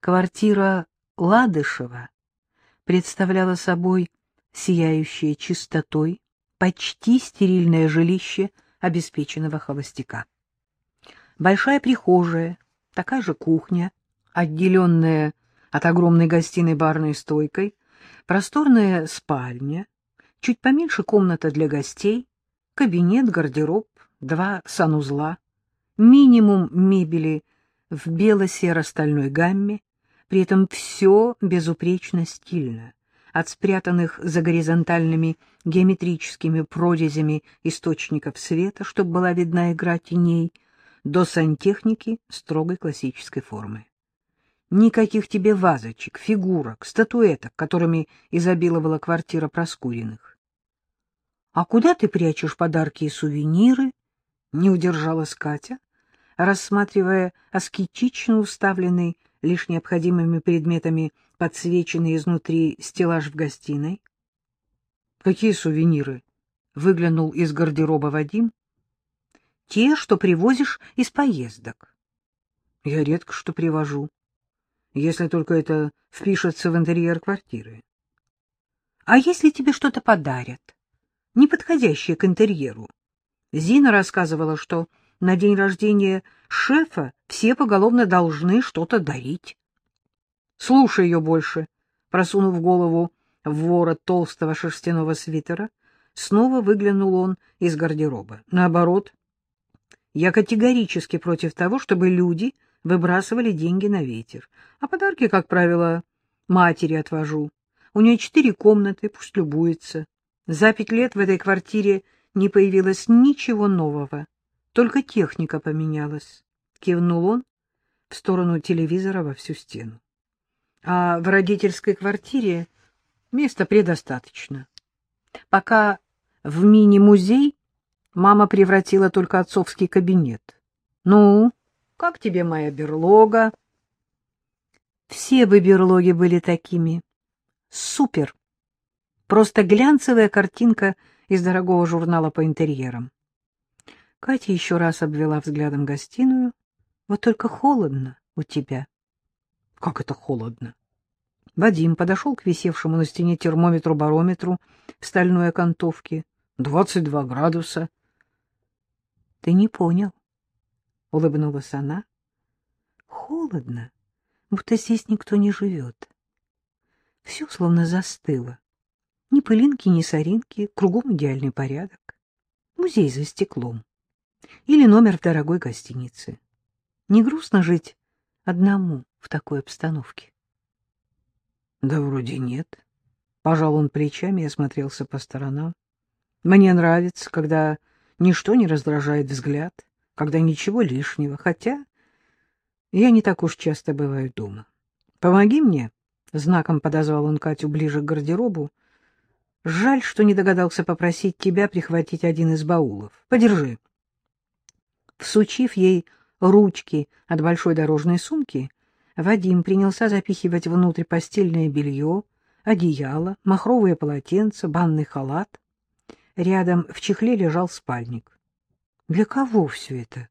Квартира Ладышева представляла собой сияющее чистотой, почти стерильное жилище обеспеченного холостяка. Большая прихожая, такая же кухня, отделенная от огромной гостиной барной стойкой, просторная спальня, чуть поменьше комната для гостей, кабинет, гардероб, два санузла, минимум мебели в бело-серо-стальной гамме, при этом все безупречно стильно, от спрятанных за горизонтальными геометрическими прорезями источников света, чтобы была видна игра теней, до сантехники строгой классической формы. Никаких тебе вазочек, фигурок, статуэток, которыми изобиловала квартира Проскуриных. — А куда ты прячешь подарки и сувениры? — не удержалась Катя, рассматривая аскетично уставленный лишь необходимыми предметами подсвеченный изнутри стеллаж в гостиной. — Какие сувениры? — выглянул из гардероба Вадим. — Те, что привозишь из поездок. — Я редко что привожу если только это впишется в интерьер квартиры. А если тебе что-то подарят, не подходящее к интерьеру? Зина рассказывала, что на день рождения шефа все поголовно должны что-то дарить. Слушай ее больше, просунув голову в ворот толстого шерстяного свитера, снова выглянул он из гардероба. Наоборот, я категорически против того, чтобы люди выбрасывали деньги на ветер. А подарки, как правило, матери отвожу. У нее четыре комнаты, пусть любуется. За пять лет в этой квартире не появилось ничего нового, только техника поменялась. Кивнул он в сторону телевизора во всю стену. А в родительской квартире места предостаточно. Пока в мини-музей мама превратила только отцовский кабинет. Ну, как тебе моя берлога? Все бы берлоги были такими. Супер! Просто глянцевая картинка из дорогого журнала по интерьерам. Катя еще раз обвела взглядом гостиную. Вот только холодно у тебя. Как это холодно? Вадим подошел к висевшему на стене термометру-барометру в стальной окантовке. Двадцать два градуса. Ты не понял. — улыбнулась она. — Холодно, будто здесь никто не живет. Все словно застыло. Ни пылинки, ни соринки, кругом идеальный порядок. Музей за стеклом. Или номер в дорогой гостинице. Не грустно жить одному в такой обстановке? — Да вроде нет. Пожал он плечами и осмотрелся по сторонам. Мне нравится, когда ничто не раздражает взгляд когда ничего лишнего, хотя я не так уж часто бываю дома. Помоги мне, — знаком подозвал он Катю ближе к гардеробу. Жаль, что не догадался попросить тебя прихватить один из баулов. Подержи. Всучив ей ручки от большой дорожной сумки, Вадим принялся запихивать внутрь постельное белье, одеяло, махровые полотенца, банный халат. Рядом в чехле лежал спальник. Для кого все это?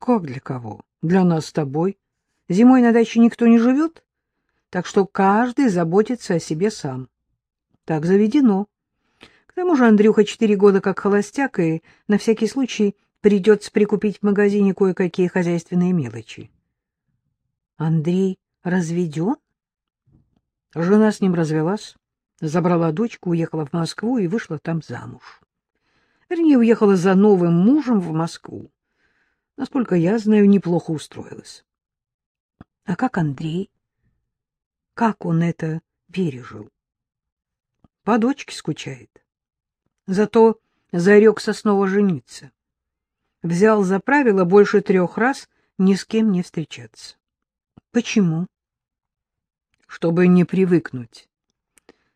Как для кого? Для нас с тобой. Зимой на даче никто не живет, так что каждый заботится о себе сам. Так заведено. К тому же Андрюха четыре года как холостяк, и на всякий случай придется прикупить в магазине кое-какие хозяйственные мелочи. Андрей разведен? Жена с ним развелась, забрала дочку, уехала в Москву и вышла там замуж. Вернее, уехала за новым мужем в Москву. Насколько я знаю, неплохо устроилась. А как Андрей? Как он это пережил? По дочке скучает. Зато зарекся снова жениться. Взял за правило больше трех раз ни с кем не встречаться. Почему? Чтобы не привыкнуть.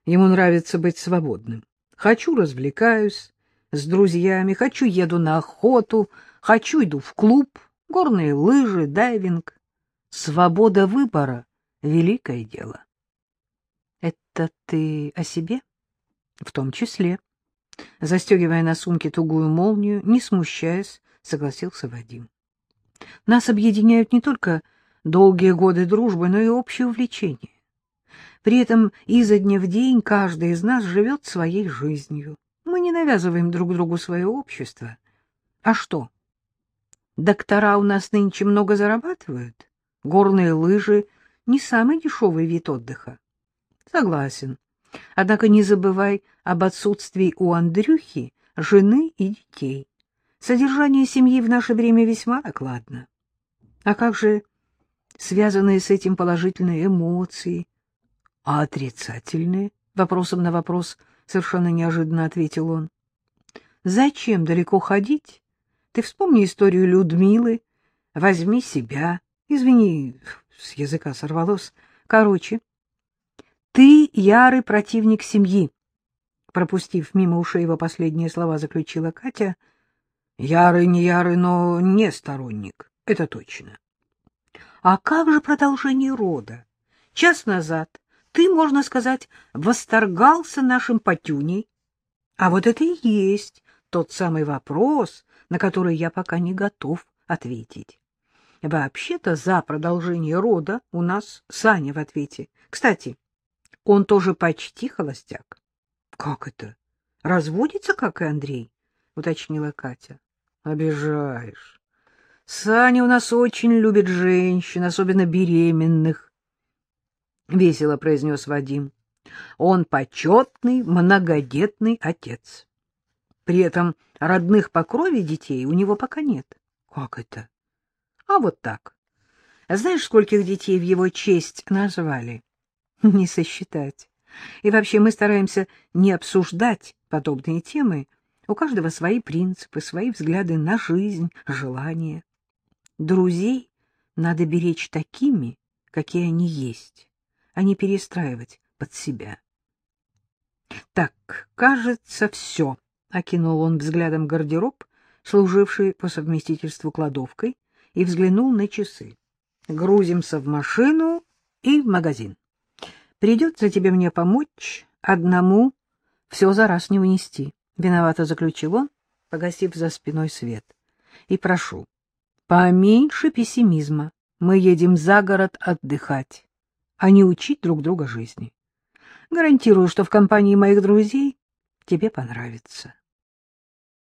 Ему нравится быть свободным. Хочу — развлекаюсь, с друзьями, хочу еду на охоту, хочу иду в клуб, горные лыжи, дайвинг. Свобода выбора — великое дело. Это ты о себе? В том числе. Застегивая на сумке тугую молнию, не смущаясь, согласился Вадим. Нас объединяют не только долгие годы дружбы, но и общее увлечение. При этом изо дня в день каждый из нас живет своей жизнью. Мы не навязываем друг другу свое общество. А что? Доктора у нас нынче много зарабатывают. Горные лыжи — не самый дешевый вид отдыха. Согласен. Однако не забывай об отсутствии у Андрюхи жены и детей. Содержание семьи в наше время весьма накладно. А как же связанные с этим положительные эмоции? А отрицательные? Вопросом на вопрос совершенно неожиданно ответил он. Зачем далеко ходить? Ты вспомни историю Людмилы. Возьми себя. Извини, с языка сорвалось. Короче, ты ярый противник семьи. Пропустив мимо ушей его последние слова, заключила Катя. Ярый, не ярый, но не сторонник. Это точно. А как же продолжение рода? Час назад ты, можно сказать, восторгался нашим Патюней. А вот это и есть тот самый вопрос, на который я пока не готов ответить. Вообще-то за продолжение рода у нас Саня в ответе. Кстати, он тоже почти холостяк. — Как это? Разводится, как и Андрей? — уточнила Катя. — Обижаешь. Саня у нас очень любит женщин, особенно беременных. — весело произнес Вадим. Он почетный, многодетный отец. При этом родных по крови детей у него пока нет. Как это? А вот так. Знаешь, скольких детей в его честь назвали? Не сосчитать. И вообще мы стараемся не обсуждать подобные темы. У каждого свои принципы, свои взгляды на жизнь, желания. Друзей надо беречь такими, какие они есть а не перестраивать под себя. — Так, кажется, все, — окинул он взглядом гардероб, служивший по совместительству кладовкой, и взглянул на часы. — Грузимся в машину и в магазин. Придется тебе мне помочь, одному все за раз не унести, — виновато заключил он, погасив за спиной свет. — И прошу, поменьше пессимизма, мы едем за город отдыхать а не учить друг друга жизни. Гарантирую, что в компании моих друзей тебе понравится.